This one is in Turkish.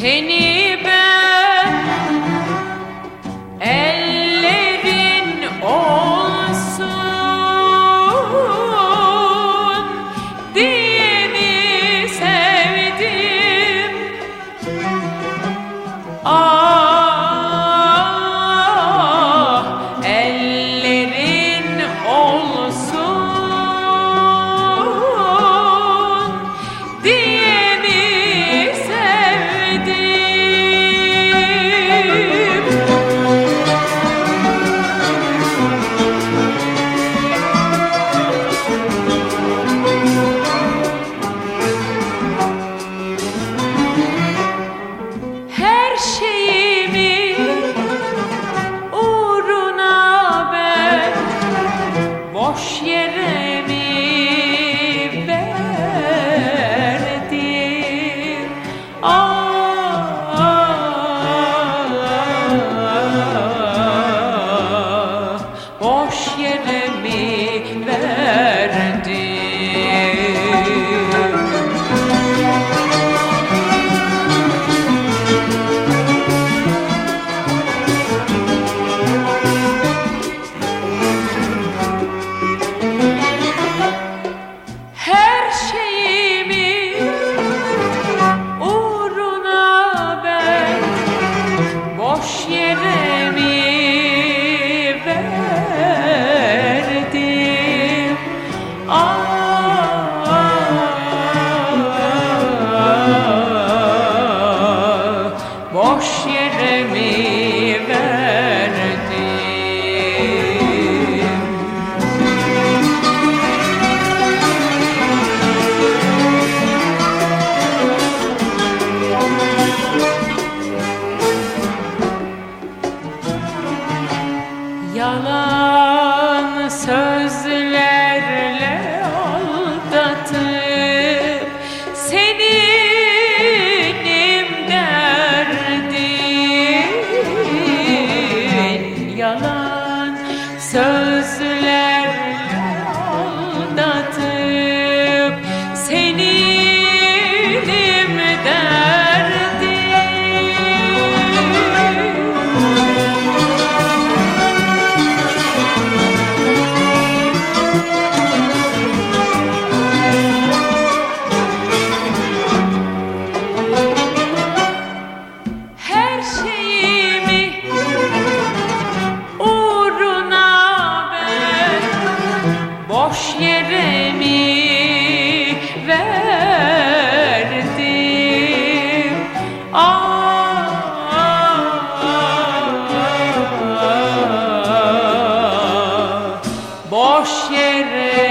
Seni boş yere mi verdin? Ah. boş yere mi ver? love. Ah, boş yere mi